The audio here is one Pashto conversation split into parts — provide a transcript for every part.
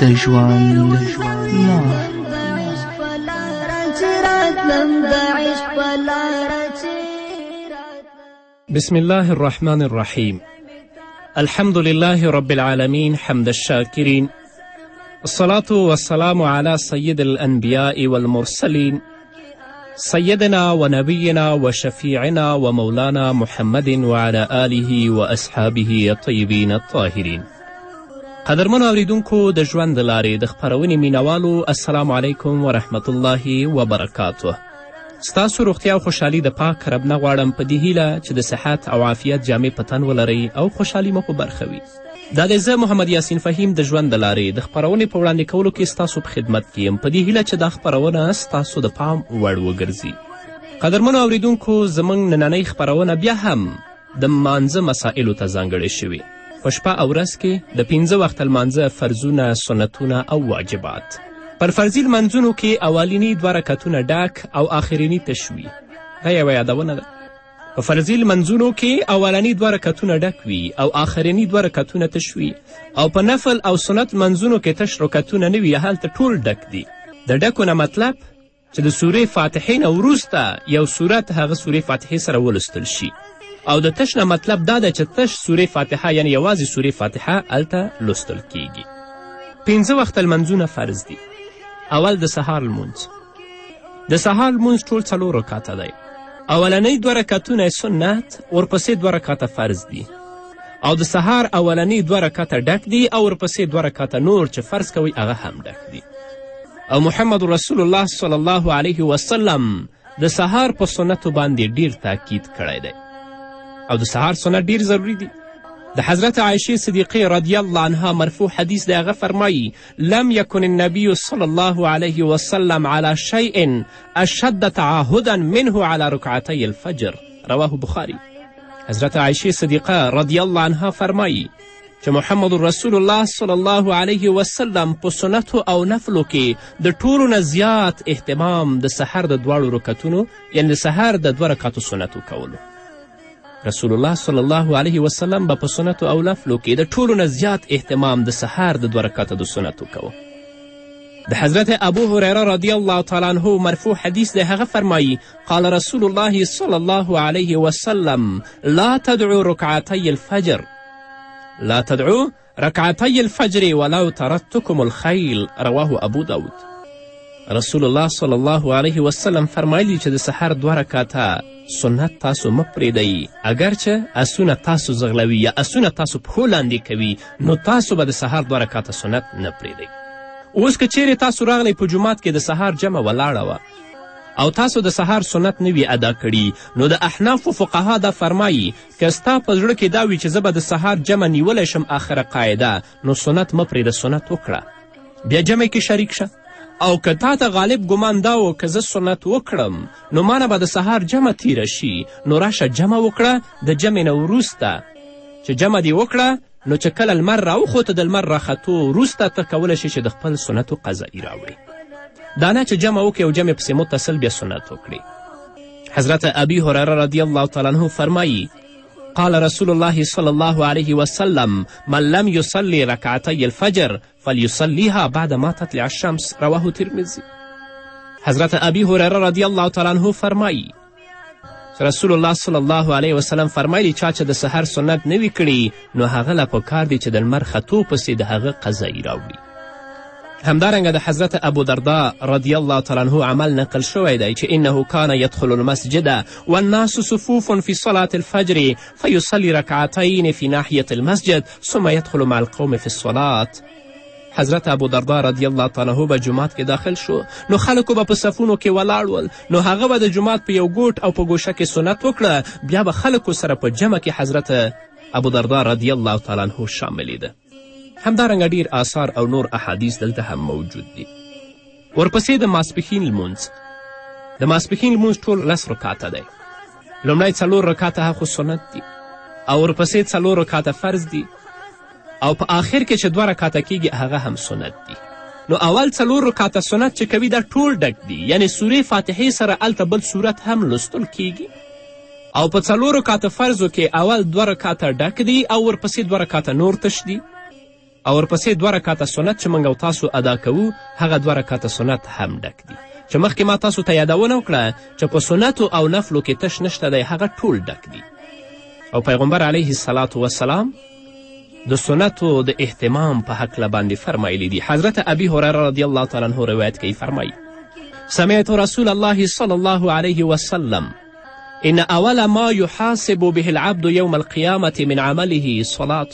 د ژوند لار د عشق لار بسم الله الرحمن الرحيم الحمد لله رب العالمين حمد الشاكرين الصلاة والسلام على سيد الأنبياء والمرسلين سیدنا و نبینا و شفیعنا و مولانا محمد وعلی آله و اصحابه الطیبین الطاهرین قدرمنو اوریدونکو د ژوند لارې د خپرونې مینوالو السلام علیکم ورحمت الله وبرکاته ستاسو روغتیا او خوشحالي د پاک رب نه غواړم په دې هیله چې د صحت او عافیت جامې په تن ولرئ او خوشحالي مو په برخه وي دا دی زه محمد یاسین فهیم د ژوند د لارې د خپرونې په وړاندې کولو کې ستاسو په خدمت کې یم په دې هیله چې دا خپرونه ستاسو د پام وړ وګرځي قدرمنو اوریدونکو زموږ نننۍ خپرونه بیا هم د مانځه مسائلو ته ځانګړې شوې په شپه او ورځ کې د پنځه وخته لمانځه فرضونه سنتونه او واجبات پر فرضي لمنځونو کې اولینی دوه رکتونه ډک او آخرینی تشوي دا یوه یادونه ده په فرضي لمنځونو کې اولني دوه رکتونه ډک وي او آخرني دوه رکتونه تش وي او په نفل او سنت منځونو کې تش رکتونه نه وي هلته ټول ډک دي د ډکو نه مطلب چې د سورې فاتحې نه وروسته یو صورت هغه سورې فاتحې سره ولوستل شي او د تش نه مطلب دا ده چې تش سورې فاتحه یعنی یوازې سورې فاتحه هلته لوستل کیږي پنځه وخته لمنځونه فرض دي اول د سهار لمونځ د سهار لمونځ ټول څلور رکاته دی اولنۍ دوه رکعتونه سنت ورپسې دوه رکعته فرض دي او د سهار اولنۍ دوه رکعته ډک دي او ورپسې دوه رکعته نور چې فرض کوئ هغه هم ډک دي او محمد رسول الله صلی الله علیه وسلم د سهار په سنتو باندې ډیر تاکید کړی دی او د سهار سنت ډیر ضروری دی د حضرت عایشې صدیقې رضی الله عنها مرفوع حدیث دی هغه فرمایی لم يكن النبي صلى الله عليه وسلم على شيء اشد تعاهدا منه على رکعتي الفجر رواه بخاري حضرت عائشه صدیقه رضی الله عنها فرمایی چې محمد رسول الله صلی الله علیه وسلم په سنتو او نفلو کې د ټولو نه زیات اهتمام د سحر د دواړو رکتونو یعنې د سحر د دوه رکاتو سنتو کولو رسول الله صلی الله علیه وسلم به په سنتو او نفلو کې د ټولو نه زیات اهتمام د سهار د دوه رکعته د سنتو کوه د حضرت ابو هریره رضی الله تعالی عنه مرفوع حدیث دی هغه فرمایی قال رسول الله صلی الله علیه وسلم لا تدعو رکعتی الفجر لا تدعو رکعتی الفجر ولو ترتکم الخیل رواه ابو داود رسول الله صلی الله علیه وسلم فرمایلی چې د سحر دوه رکاته سنت تاسو مه پرېږدئ اګرچه اسونه تاسو زغلوي یا اسونه تاسو پښو لاندې کوي نو تاسو به د سهار دوه رکاته سنت نه پرېږدئ اوس که چیرې تاسو راغلی په جومات کې د سهار جمع ولاړه وه او تاسو د سهار سنت نه وي ادا کړي نو د احنافو فقها دا فرمایي که ستا په زړه کې دا وي چې زه به د سهار جمع نیولی شم آخره قاعده نو سنت مه پرېږده سنت وکړه بیا جمع کې شریک شه او که تا ته غالب ګمان دا و که زه سنت وکړم نو مانه به د سهار جمع تیره شي نو راشه جمع وکړه د جمع نه وروسته چې جمع دې وکړه نو چې کله لمر راوخوته د لمر راختو وروسته ته کولی شي چې د خپل سنتو قضایي راوړي دا نه چې جمع وکړي او جمع پسې متصل بیا سنت وکړي حضرت ابي هرره رضی الله تعالی عنه فرمایي قال رسول الله صلی الله علیه وسلم من لم یصلي رکعتی الفجر فلیصلیها بعد ما تطلع الشمس رواه ترمذی حضرت ابی هریره رضی الله تعالی عنه فرمایی رسول الله صلی الله علیه وسلم فرمایلی چا چې د سحر سنت نه وي کړي نو هغه له پکار دی چې د لمر ختو پسې د هغه قضایی راوړي همدارنګه د حضرت ابو دردا رضی الله تعالی عنه عمل نقل شوی دی چې انه کان یدخل المسجد والناس صفوف فی صلاة الفجر فیصلی رکعتین فی ناحیة المسجد ثم يدخل مع القوم في الصلات حضرت ابو دردا رضی الله تعالی عنه به جومات کې داخل شو نو خلکو به په صفونو کې ولاړ ول نو هغه به د جومات په یو ګوټ او په ګوشه کې سنت وکړه بیا به خلکو سره په جمع کې حضرت ابو دردا رضی الله تعالی عنه شاملېده همدارنګه ډیر آثار او نور احادیث دلته هم موجود دي ورپسې د ماسپښین لمونځ د ماسپښین لمونځ ټول لس رکاته دی لومړی څلور رکاته خو سنت دي او ورپسې څلور رکاته فرض دي او په آخر کې چې دوه رکاته کیږي هغه هم سنت دي نو اول څلور رکاته سنت چې کوي دا ټول ډک دي یعنی سورې فاتحې سره هلته بل صورت هم لوستل کیږي او په څلور رکاته فرضو کې اول دوه رکاته ډک دي او ورپسې دوه رکاته نور تش دي او ورپسې دوه رکاته سنت چې موږ او تاسو ادا کوو هغه دوه رکاته سنت هم ډک دي چې مخکې ما تاسو ته یادونه وکړه چې په سنتو او نفلو کې تش نشته دی هغه ټول ډک دي او پیغمبر علیه السلام وسلام د سنتو د اهتمام په هکله باندې فرمایلی دي حضرت ابي هریره رضی الله تعالی عنه روایت کوي فرمایي سمعت رسول الله صلی الله علیه وسلم ان اول ما يحاسب به العبد يوم القيامة من عمله صلاة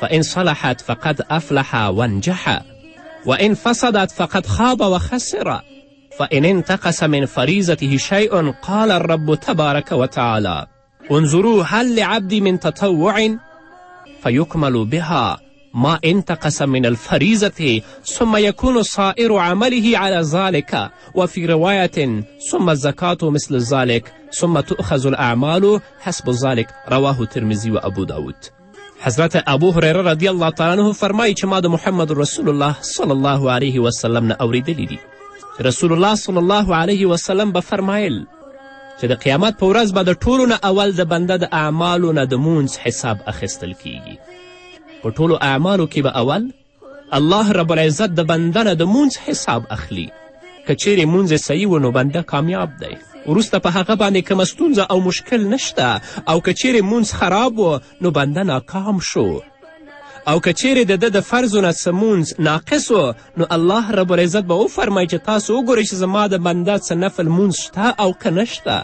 فإن صلحت فقد أفلح وانجح وإن فسدت فقد خاب وخسر فإن انتقص من فريزته شيء قال الرب تبارك وتعالى انظروا هل لعبدي من تطوع فيكمل بها ما انتقص من الفريزة ثم يكون صائر عمله على ذلك وفي رواية ثم الزكاة مثل ذلك ثم تؤخذ الأعمال حسب ذلك رواه الترمذي وأبو داود حضرت ابو هریره رضی الله تعالی عنه فرمایي چې ما د محمد رسول الله صلی الله علیه وسلم نه اوریدلی دي رسول الله صلی الله علیه وسلم به فرمایل چې د قیامت په ورځ به د ټولو نه اول د بنده د اعمالو نه د مونځ حساب اخیستل کیږي په ټولو اعمالو کې به اول الله رب العزت د بنده نه د مونځ حساب اخلي که چیرې مونځ صحیح و نو بنده کامیاب دی وروسته په هغه باندې کومه ستونزه او مشکل نشته او که چیرې مونځ خراب و نو بنده ناکام شو او که چیرې د ده د فرضو نه څه مونځ ناقص و نو الله رب العزت به وفرمایي چې تاسو وګورئ چې زما د بنده څه نفل مونځ شته او که نشته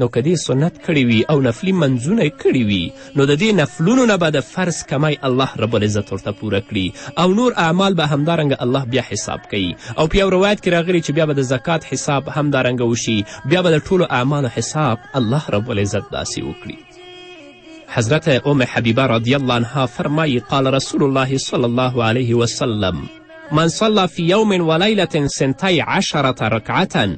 نو که دې سنت کړی وي او نفلي منځونه یې کړي وي نو د دې نفلونو نه به د فرض کمی الله رب العزت ورته پوره کړي او نور اعمال به همدارنګه الله بیا حساب کوي او په یو روایت کې راغلي چې بیا به د زکات حساب همدارنګه وشي بیا به د ټولو اعمالو حساب الله رب العزت داسې وکړي حضرت ام حبیبه رضی الله عنها فرمایی قال رسول الله صلی الله علیه وسلم من صلى في يوم وليلة سنتي عشرة ركعة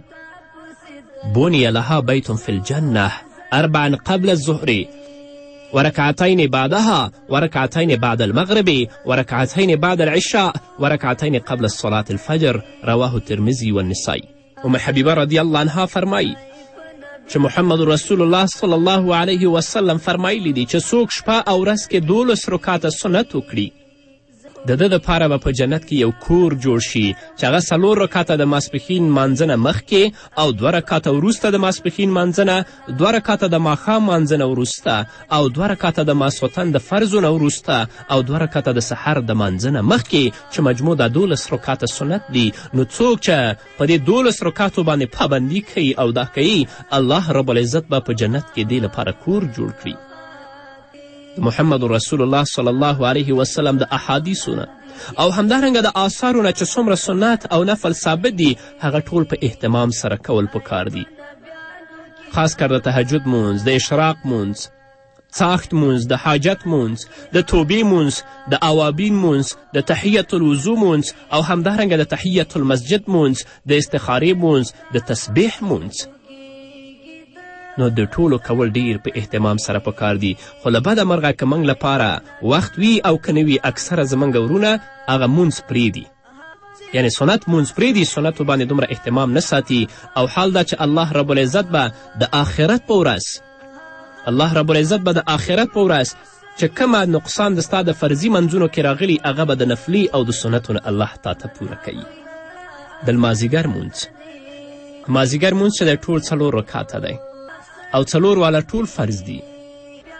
بني لها بيت في الجنة أربعا قبل الظهر وركعتين بعدها وركعتين بعد المغرب وركعتين بعد العشاء وركعتين قبل الصلاة الفجر رواه الترمذي والنسائي ام حبیبه رضی الله عنها فرمایی چې محمد رسول الله صلی الله علیه وسلم فرمایلی دی چې څوک شپه او ورځ کې دولس رکاته سنت وکړي د ده دپاره به په جنت کې یو کور جوړ شي چې هغه څلور رکاته د ماسپښین مانځنه مخکې او دوه رکاته وروسته د ماسپښین مانځنه دوه رکاته د ماښام مانځنه وروسته او دوه رکاته د ماسوتن د فرضو نه وروسته او دوه رکاته د سحر د مانځنه مخکې چې مجموع دا دولس رکاته سنت دي نو څوک چې په دې دولس رکاتو باندې پابندي کوي او دا کوي الله رب العزت به په جنت کې دې لپاره کور جوړ کړي محمد رسول الله صلی الله علیه وسلم د احادیثو نه او همدارنګه د آثارو نه چې څومره سنت او نفل ثابت دي هغه ټول په اهتمام سره کول پکار دي خاص کر د تهجد مونځ د اشراق مونځ څاښت مونځ د حاجت مونځ د توبې مونځ د اوابین مونځ د تحیت الوضو مونځ او همدارنګه د تحیت المسجد مونځ د استخارې مونځ د تسبیح مونځ نو د ټولو کول ډیر په اهتمام سره په کار دي خو له بده مرغه که موږ لپاره وخت وي او که نه وي اکثره زموږ ورونه هغه مونځ پرېږدي یعنې سنت مونځ پرېږدي سنتو باندې دومره اهتمام نه ساتي او حال دا چې الله رب العزت به د آخرت په ورځ الله رب العزت به د آخرت په ورځ چې کومه نقصان د ستا د فرضي منځونو کې راغلي هغه به د نفلي او د سنتو نه الله تا ته پوره کوي د لمازیګر مونځ مازیګر مونځ چې دی ټول څلور رکاته دی او څلور والا ټول فرض دي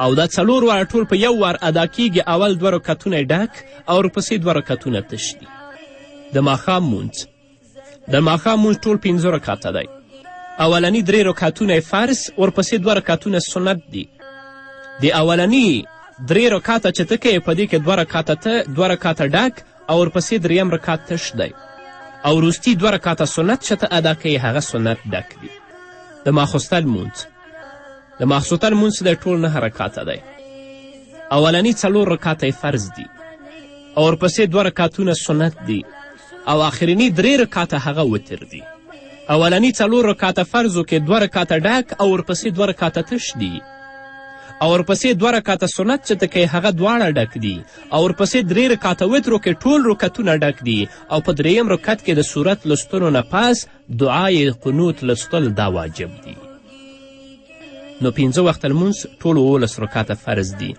او دا څلور والا ټول په یو وار ادا کیږي اول دوه رکعتونه ډک او ورپسې دوه رکعتونه تش دي د ماښام مونځ د ماښام مونځ ټول پنځه رکاته دی اولنی درې رکاتونه فرض ورپسې دوه رکاتونه سنت دي د اولنی درې رکاته چې ته کوې په دې کې دوه رکاته ته دوه رکاته ډک او ورپسې دریم رکات تش دی او وروستي دوه رکاته سنت چې ته ادا کوې هغه سنت ډک دي د ماخوستن لمونځ د ماخسوتن مونځ دی ټول نه رکاته دی اولنی څلور رکاته یې فرض دي او ورپسې دوه رکاتونه سنت دي او آخرینی درې رکاته هغه وتر دي اولنی څلور رکاته فرضو کې دوه رکاته ډک او ورپسې دوه رکاته تش دي او ورپسې دوه رکاته سنت چې ته کوې هغه دواړه ډک دي او ورپسې درې رکاته وترو کې ټول رکتونه ډک دي او په درېیم رکت کې د صورت لوستلو نه پس دعای قنوت لستل دا واجب دی نو پنځه وخت لمونځ ټول اوولس رکاته فرض دي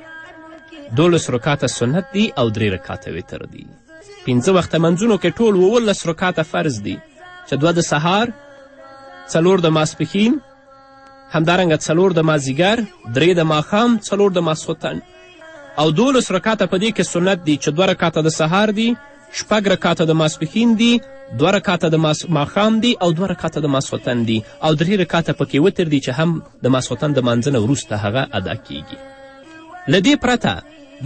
دولس رکاته سنت دي او درې رکاته وتر دي پنځه وخته منځونو کې ټول اوولس رکاته فرض دي چې دوه د سهار څلور د ماسپښین همدارنګه څلور د مازیګر درې د ماښام څلور د ماسخوتن او دولس رکاته په دې کې سنت دي چې دوه رکاته د سهار دي شپږ رکاته د ماسپښین دي دوه رکاته د ماښام دي او دوه رکاته د ماسخوتن دي او درې رکاته پکې وتر دي چې هم د ماسخوتن د مانځنه وروسته هغه ادا کیږي له دې پرته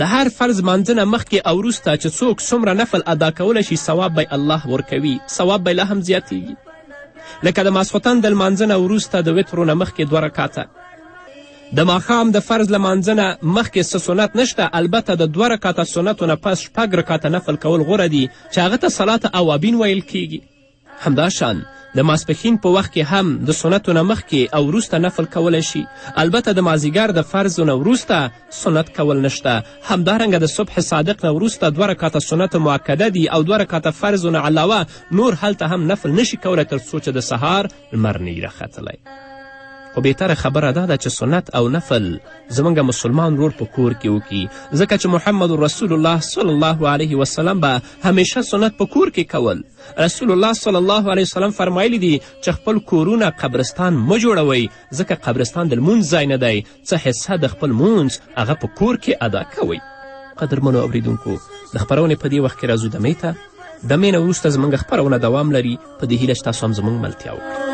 د هر فرض مانځنه مخکې او وروسته چې څوک څومره نفل ادا کولی شي ثواب به الله ورکوي ثواب به لا هم زیاتیږي لکه د ماسخوتن د لمانځه نه وروسته د وترو نه مخکې دوه رکاته د ماښام د فرض لمانځه نه مخکې څه سنت نشته البته د دوه رکاته سنتو نه پس شپږ رکاته نفل کول غوره دي چې هغه ته صلات اوابین ویل کیږي همداشان د ماسپښین په وخت کې هم د سنتو نه مخکې او وروسته نفل کولی شي البته د مازیګر د فرضو نه وروسته سنت کول نشته همدارنګه د صبح صادق نه وروسته دوه رکاته سنت معکده دي او دوه رکاته فرضو نه علاوه نور هلته هم نفل نشي کولی تر څو چې د سهار لمر نه راختلی خو بهتره خبره دا ده چې سنت او نفل زموږ مسلمان رور په کور کې وکړي ځکه چې محمد رسول الله صلی الله علیه وسلم به همیشه سنت په کور کې کول رسول الله صلی الله علیه وسلم فرمایلی دي چې خپل کورونه قبرستان مه جوړوئ ځکه قبرستان د لمونځ ځای نه دی څه حصه د خپل مونځ هغه په کور کې ادا کوئ قدرمنو اوریدونکو د خپرونې په دې وخت کې راځو دمې ته دمې نه وروسته زموږ خپرونه دوام لري په دې هیله چې تاسو هم زموږ ملتیا وکړئ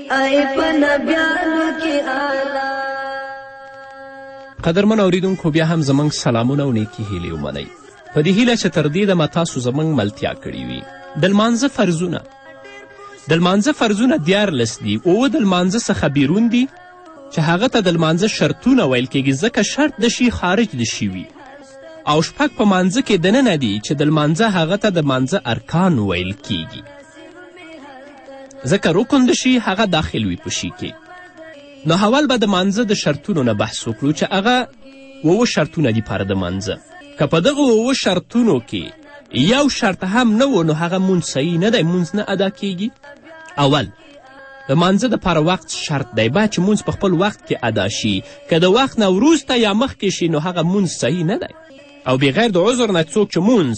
ای په نبیانو کې اعلی قدرمن اوریدونکو بیا هم زموږ سلامونه او نیکې هیلې ومنئ په دې هیله چې تر دې دمه تاسو زموږ ملتیا کړې وي د لمانځه فرضونه د لمانځه فرضونه دیارلس دي اووه د لمانځه څخه بیرون دي چې هغه ته د لمانځه شرطونه ویل کیږي ځکه شرط د شي خارج د شي وي او شپږ په مانځه کې دننه دي چې د لمانځه هغه ته د مانځه ارکان ویل کیږي ځکه رکن د شي هغه داخل وي په شي کې نو اول به د مانځه د شرطونو نه بحث وکړو چې هغه اووه شرطونه دي پر د مانځه که په دغه اووه شرطونو کې یو شرط هم نه و نو هغه مونځ صحیح نه دی مونځ نه ادا کیږي اول د مانځه دپاره وخت شرط دی باید چې مونځ په خپل وخت کې ادا شي که د وخت نه وروسته یا مخکې شي نو هغه مونځ صحیح نه دی او بغیر د عذر نه څوک چې مونځ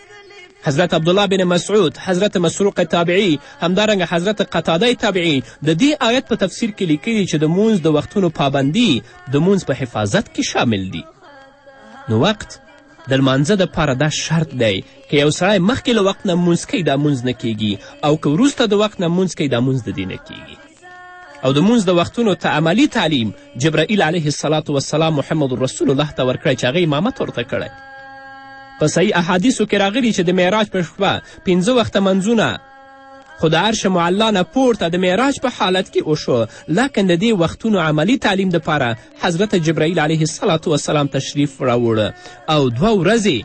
حضرت عبدالله بن مسعود حضرت مسروق تابعي همدارنګه حضرت قتاده تابعي د دې آیت په تفسیر کې لیکلي چې د مونځ د وختونو پابندي د مونځ په حفاظت کې شامل دي نو وقت د لمانځه دپاره دا شرط دی که یو سړی مخکې له وخت نه مونځ کوي دا مونځ نه کیږي او که وروسته د وخت نه مونځ کوي دا مونځ د دې نه کیږي او د مونځ د وختونو ته عملي تعلیم جبرائیل علیه السلام والسلام محمد رسول الله ته ورکړی چې هغه امامت ورته کړی په صحیح احادیثو کې راغلي چې د معراج په شپه پنځه وخته منځونه خو د عرش معلا نه پورته د معراج په حالت کې وشو لکن د دې وختونو عملی تعلیم دپاره حضرت جبرائیل علیه السلام تشریف راوړ او دوه ورځې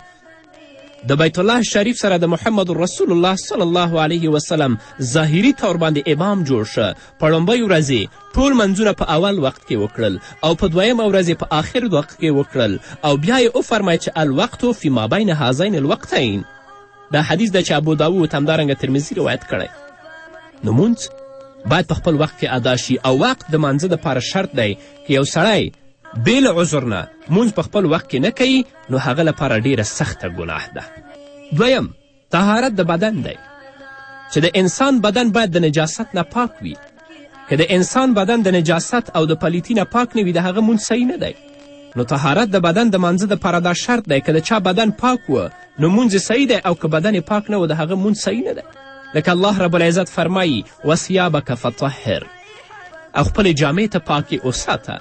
د بیت الله شریف سره د محمد رسول الله صلی الله علیه وسلم ظاهري طور باندې امام جوړ شه په لومبۍ ورځ ټول منځونه په اول وخت کې وکړل او په دویمه ورځ په آخر وخت کې وکړل او بیا یې وفرمایه چې الوقت فی ما بین هذین الوقتین دا حدیث ده چې ابو داود همدارنګه ترمزي روایت کړی نمونځ باید په خپل وخت کې ادا شي او وقت د مانځه دپاره شرط دی که یو سړی بې له عذر نه مونځ په خپل وخت کې نه کوي نو هغه لپاره ډیره سخته ګناه ده دویم طهارت د بدن دی چې د انسان بدن باید د نجاست نه پاک وي که د انسان بدن د نجاست او د پلیتی نه پاک نه وي د هغه مونځ صحیح نه دی نو طهارت د بدن د منځه دپاره دا شرط دی که د چا بدن پاک و نو مونځ صحیح دی او که بدن پاک نه و د هغه مونځ صحیح نه دی لکه الله رب العزت فرمایی وسیابک فطهر او خپلې جامې ته پاکې اوساته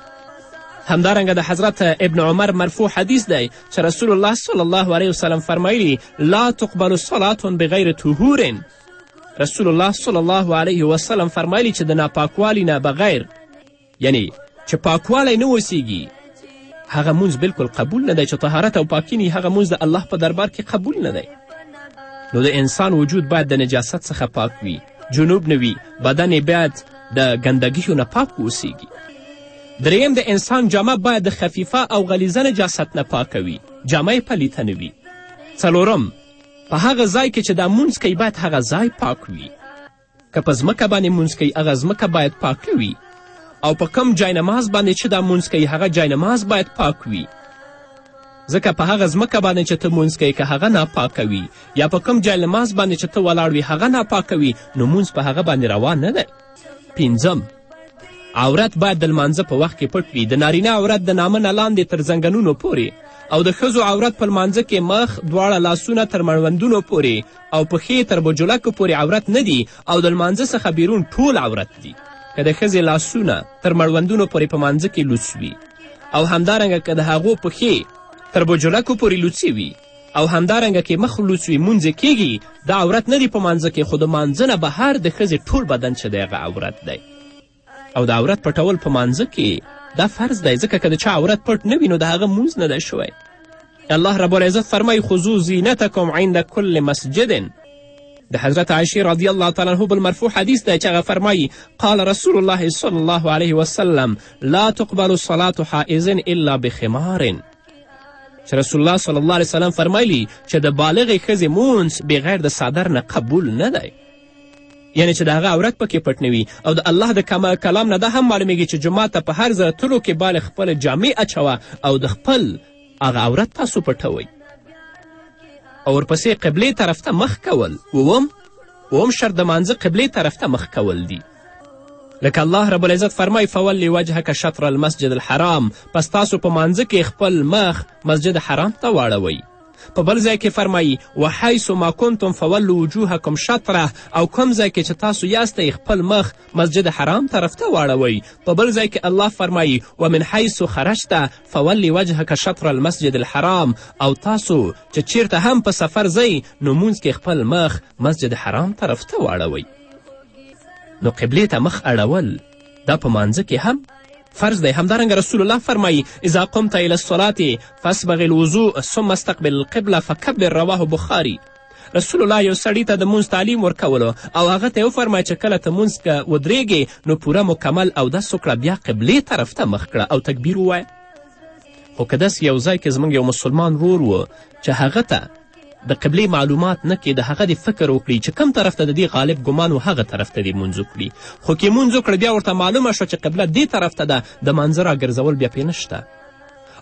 همدارنګه د حضرت ابن عمر مرفوع حدیث دی چې رسول الله صلی الله علیه وسلم فرمایلی لا تقبل صلات بغیر طهور رسول الله صلی الله علیه وسلم فرمایلی چې د ناپاکوالي نه بغیر یعنی چې پاکوالی نه اوسیږي هغه مونځ بلکل قبول نه دی چې طهارت او پاکي نه هغه مونځ د الله په دربار کې قبول نه دی نو د انسان وجود باید د نجاست څخه پاک وي جنوب نه وي بدن یې باید د ګندګیو نه پاک واوسیږي دریم د انسان جامه باید د خفیفه او غلیظه نجاست نه پاکه وي جامه یې پلیته نه وي څلورم په هغه ځای کې چې دا مونځ کوي باید هغه ځای پاک وي که په ځمکه باندې مونځ کوي هغه ځمکه باید پاکه وي او په کم جاینماز باندې چې دا مونځ کوي هغه جاینماز باید پاک وي ځکه په هغه ځمکه باندې چې ته مونځ کوې که هغه ناپاکه وي یا په کوم جای لماز باندې چې ته ولاړ وي هغه ناپاکه وي نو مونځ په هغه باندې روا نه دی پنځم عورت باید د لمانځه په وخت کې پټ وي د نارینه عورت د نامه نه لاندې تر ځنګنونو پورې او د ښځو عورت په لمانځه کې مخ دواړه لاسونه تر مړوندونو پورې او پښې یې تر بجولکو پورې عورت نه دي او د لمانځه څخه بیرون ټول عورت دي که د ښځې لاسونه تر مړوندونو پورې په مانځه کې لوڅ وي او همدارنګه که د هغو پښې تر بجولکو پورې لوڅې وي او همدارنګه کې مخ لوڅ وي مونځ کیږي دا عورت نه دی په مانځه کې خو د مانځه نه بهر د ښځې ټول بدن چې دی هغه عورت دی او د عورت پټول په مانځه کې دا فرض دی ځکه که د چا عورت پټ نه وي نو د هغه مونځ نه دی شوی الله رب العزت فرمایي خذو زینتکم عند کل مسجد د حضرت عایشې رضی الله تعالی عنه بل مرفوع حدیث دی چې هغه فرمایي قال رسول الله صلی الله علیه وسلم لا تقبل صلاة حائز الا بخمار چې رسول الله صلی الله علیه وسلم فرمایلی چې د بالغې ښځې مونځ بغیر د صدر نه قبول نه دی یعنې چې د هغه عورت پکې پټ نه وي او د الله د کلام نه دا هم معلومیږي چې جومات ته په هر ځله تلو کې باندې خپله جامې اچوه او د خپل هغه عورت تاسو پټوئ او ورپسې قبلې طرف ته مخ کول اووم اووم شرط د مانځه قبلې طرف ته مخ کول دي لکه الله رب العزت فرمای فول وجهک شطر المسجد الحرام پس تاسو په مانځه کې خپل مخ مسجد حرام ته واړوئ په بل ځای کې فرمایي وحیث ما کنتم فولو وجوهکم شطره او کوم ځای کې چې تاسو یاستئ خپل مخ مسجد حرام طرف ته واړوئ په بل ځای کې الله فرمایي ومن حیث خرجت فولی وجهک شطر المسجد الحرام او تاسو چې چیرته هم په سفر ځئ نو مونځ کې خپل مخ مسجد حرام طرف ته واړوئ نو قبلې ته مخ اړول دا په مانځه کې هم فرض دی همدارنګه رسول الله فرمایی اذا قمت الى الصلاه فاسبغ الوضوع ثم استقبل القبله فکبر رواه بخاری رسول الله یو سړي ته د مونځ تعلیم ورکولو او هغه ته یې وفرمایه چې کله ته مونځ که ودرېږې نو پوره مکمل اودس وکړه بیا قبلې طرف ته مخ کړه او تکبیر ووایه خو که داسې یو ځای کې زموږ یو مسلمان رور و چې هغه ته د قبلې معلومات نه کې د هغه دې فکر وکړي چې کم طرف ته د دې غالب ګمان و هغه طرف ته دې مونځ وکړي خو که مونځ وکړ بیا ورته معلومه شوه چې قبله دې طرف ته ده د مانځه راګرځول بیا پرې نشته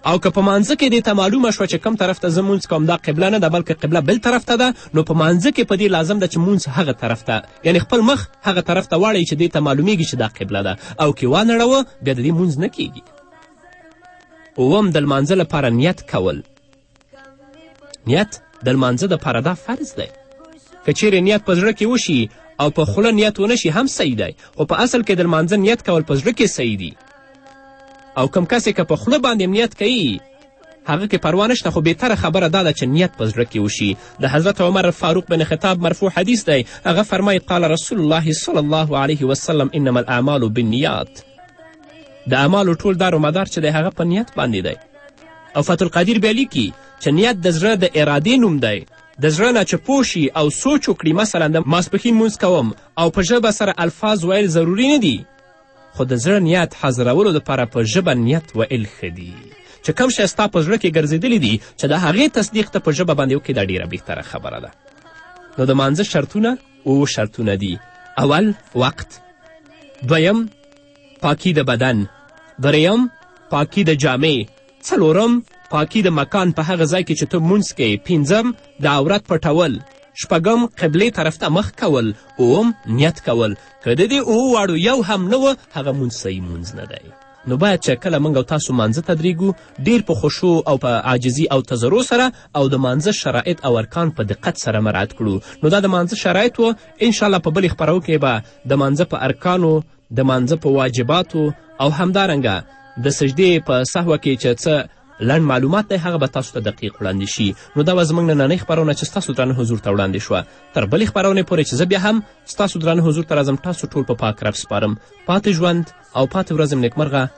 او که په مانځه کې دې ته معلومه شوه چې کم طرف ته زه مونځ کوم دا قبله نه ده بلکې قبله بل طرف ته ده نو په مانځه کې په دې لازم ده چې مونځ هغه طرف ته یعنې خپل مخ هغه طرف ته واړوي چې دې ته معلومیږي چې دا قبله ده او که وانړوه بیا د دې مونځ نه کیږي اووم د لمانځه لپاره نیت کول نیت د لمانځه دپاره دا فرض دی که چیرې نیت په زړه کې وشي او په خوله نیت ونه شي هم صحیح دی خو په اصل کې د لمانځه نیت کول په زړه کې صحیح دي او کم کس که په خوله باندې نیت کوي هغه کې پروا نشته خو بهتره خبره دا ده چې نیت په زړه کې وشي د حضرت عمر فاروق بن خطاب مرفوع حدیث دی هغه فرمایي قال رسول الله صلی الله علیه وسلم انما الاعمال بالنیات د اعمالو ټول دار و مدار چې دی هغه په نیت باندې دی او فتح القادر بیا لیکي چې نیت د زړه د ارادې نوم دی د زړه نه چې پوه شي او سوچ وکړي مثلا د ماسپښین مونځ کوم او په ژبه سره الفاظ ویل ضروري نه دي خو د زړه نیت حاضرولو دپاره په ژبه نیت ویل ښه دي چې کوم شی ستا په زړه کې ګرځېدلی دي چې د هغې تصدیق ته په ژبه باندې وکړي دا ډیره بهتره خبره ده نو د مانځه شرطونه اوو شرطونه دي اول وقت دویم پاکي د بدن درېیم پاکي د جامې څلورم پاکي د مکان په هغه ځای کې چې ته مونځ کوې پنځم د عورت پټول شپږم قبلې طرف ته مخ کول اوم نیت کول که د دې اوو واړو یو هم نه و هغه مونځ صحیح مونځ نه دی نو باید چې کله موږ او تاسو مانځه ته درېږو ډیر په خوشو او په عاجزي او تضرع سره او د مانځه شرایط او ارکان په دقت سره مراعت کړو نو دا د مانځه شرایط و انشاءالله په بلې خپرو کې به د مانځه په ارکانو د مانځه په واجباتو او همدارنګه د سجدې په سهوه کې چې څه لنډ معلومات دی هغه به تاسو ته دقیق وړاندې شي نو دا به زموږ نننۍ خپرونه چې ستاسو درانه حضور ته وړاندې شوه تر بلې خپرونې پورې چې زه بیا هم ستاسو درانه حضور ته راځم تاسو ټول په پاک رب سپارم پاتې ژوند او پاتې ورځم نیکمرغه